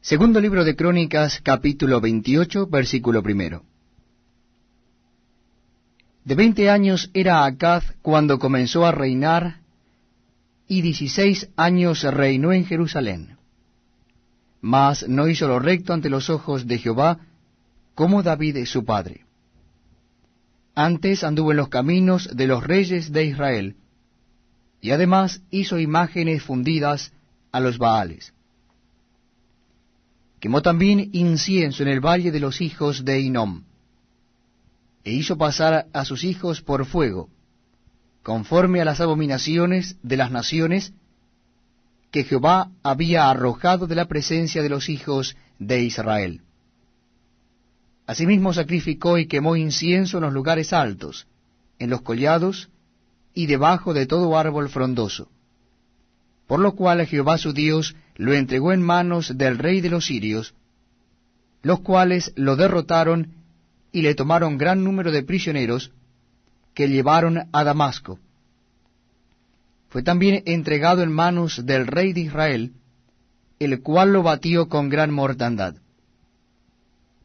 Segundo libro de Crónicas, capítulo 28, versículo primero. De veinte años era Acaz cuando comenzó a reinar, y dieciséis años reinó en Jerusalén. Mas no hizo lo recto ante los ojos de Jehová, como David su padre. Antes anduvo en los caminos de los reyes de Israel, y además hizo imágenes fundidas a los Baales. Quemó también incienso en el valle de los hijos de Inom, e hizo pasar a sus hijos por fuego, conforme a las abominaciones de las naciones que Jehová había arrojado de la presencia de los hijos de Israel. Asimismo sacrificó y quemó incienso en los lugares altos, en los collados y debajo de todo árbol frondoso por lo cual Jehová su Dios lo entregó en manos del rey de los sirios, los cuales lo derrotaron y le tomaron gran número de prisioneros que llevaron a Damasco. Fue también entregado en manos del rey de Israel, el cual lo batió con gran mortandad.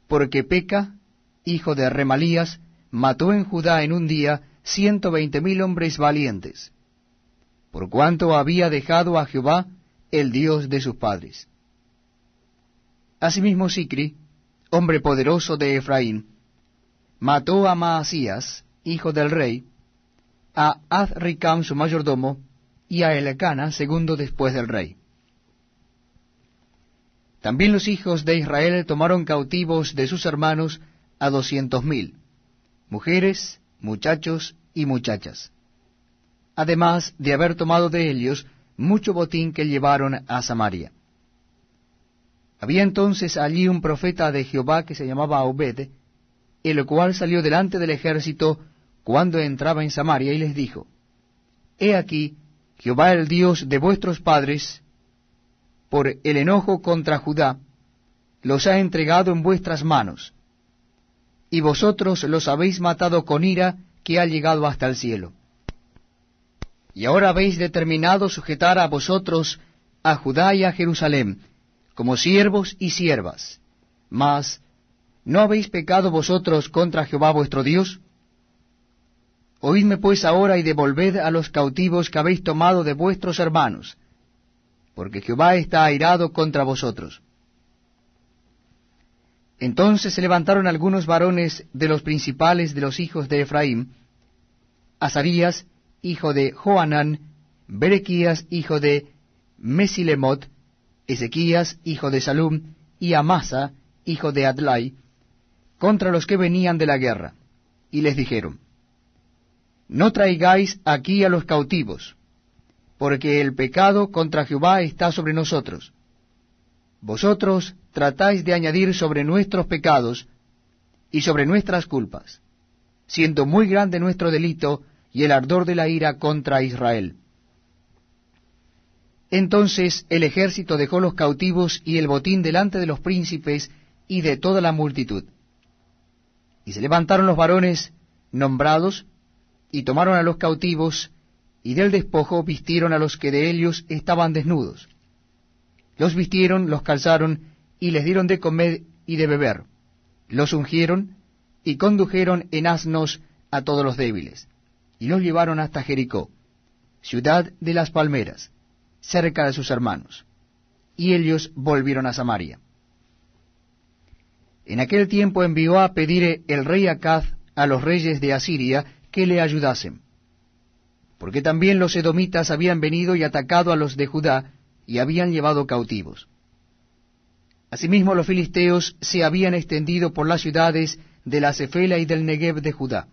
Porque Peca, hijo de Remalías, mató en Judá en un día ciento veinte mil hombres valientes por cuanto había dejado a Jehová, el Dios de sus padres. Asimismo Sicri, hombre poderoso de Efraín, mató a Maasías, hijo del rey, a Azricam su mayordomo, y a Elecana, segundo después del rey. También los hijos de Israel tomaron cautivos de sus hermanos a doscientos mil, mujeres, muchachos y muchachas además de haber tomado de ellos mucho botín que llevaron a Samaria. Había entonces allí un profeta de Jehová que se llamaba Obed, el cual salió delante del ejército cuando entraba en Samaria y les dijo, He aquí, Jehová el Dios de vuestros padres, por el enojo contra Judá, los ha entregado en vuestras manos, y vosotros los habéis matado con ira que ha llegado hasta el cielo. Y ahora habéis determinado sujetar a vosotros a Judá y a Jerusalén, como siervos y siervas. Mas, ¿no habéis pecado vosotros contra Jehová vuestro Dios? Oídme pues ahora y devolved a los cautivos que habéis tomado de vuestros hermanos, porque Jehová está airado contra vosotros. Entonces se levantaron algunos varones de los principales de los hijos de Efraín, Azarías, hijo de Joanán, Berequías, hijo de Mesilemot, Ezequías, hijo de Salum, y Amasa, hijo de Adlai, contra los que venían de la guerra, y les dijeron, No traigáis aquí a los cautivos, porque el pecado contra Jehová está sobre nosotros. Vosotros tratáis de añadir sobre nuestros pecados y sobre nuestras culpas, siendo muy grande nuestro delito y el ardor de la ira contra Israel. Entonces el ejército dejó los cautivos y el botín delante de los príncipes y de toda la multitud. Y se levantaron los varones nombrados, y tomaron a los cautivos, y del despojo vistieron a los que de ellos estaban desnudos. Los vistieron, los calzaron, y les dieron de comer y de beber. Los ungieron, y condujeron en asnos a todos los débiles y los llevaron hasta Jericó, ciudad de las palmeras, cerca de sus hermanos, y ellos volvieron a Samaria. En aquel tiempo envió a pedir el rey Acaz a los reyes de Asiria que le ayudasen, porque también los edomitas habían venido y atacado a los de Judá y habían llevado cautivos. Asimismo los filisteos se habían extendido por las ciudades de la Cefela y del Negev de Judá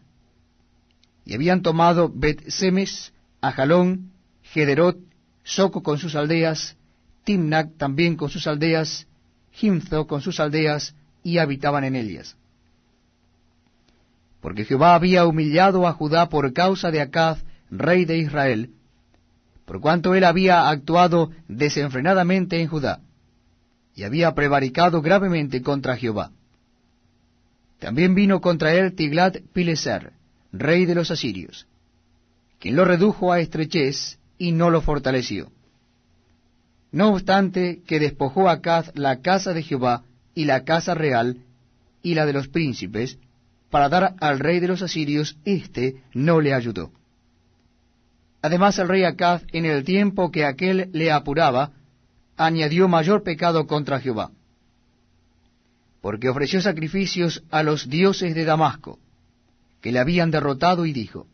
y habían tomado Bet-Semes, Ajalón, Gederot, Soco con sus aldeas, Timnac también con sus aldeas, Jimzo con sus aldeas, y habitaban en ellas. Porque Jehová había humillado a Judá por causa de Acaz, rey de Israel, por cuanto él había actuado desenfrenadamente en Judá, y había prevaricado gravemente contra Jehová. También vino contra él Tiglat-Pileser, rey de los asirios, quien lo redujo a estrechez y no lo fortaleció. No obstante que despojó Acaz la casa de Jehová y la casa real y la de los príncipes, para dar al rey de los asirios, éste no le ayudó. Además el rey Acaz, en el tiempo que aquel le apuraba, añadió mayor pecado contra Jehová, porque ofreció sacrificios a los dioses de Damasco, que le habían derrotado, y dijo,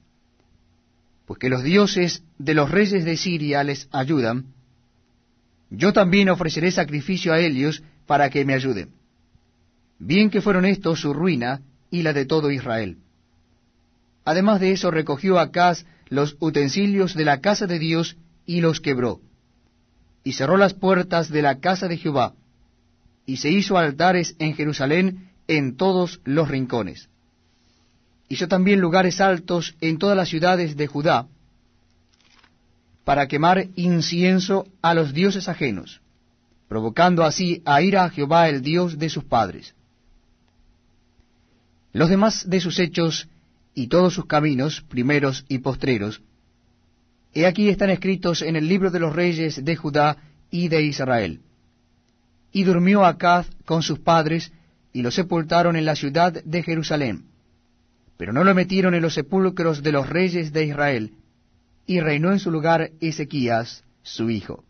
Pues que los dioses de los reyes de Siria les ayudan, yo también ofreceré sacrificio a ellos para que me ayuden. Bien que fueron estos su ruina y la de todo Israel. Además de eso recogió Acaz los utensilios de la casa de Dios y los quebró, y cerró las puertas de la casa de Jehová, y se hizo altares en Jerusalén en todos los rincones. Hizo también lugares altos en todas las ciudades de Judá, para quemar incienso a los dioses ajenos, provocando así a ira a Jehová el Dios de sus padres. Los demás de sus hechos y todos sus caminos, primeros y postreros, he aquí están escritos en el libro de los reyes de Judá y de Israel. Y durmió Acaz con sus padres, y lo sepultaron en la ciudad de Jerusalén. Pero no lo metieron en los sepulcros de los reyes de Israel, y reinó en su lugar Ezequías, su hijo.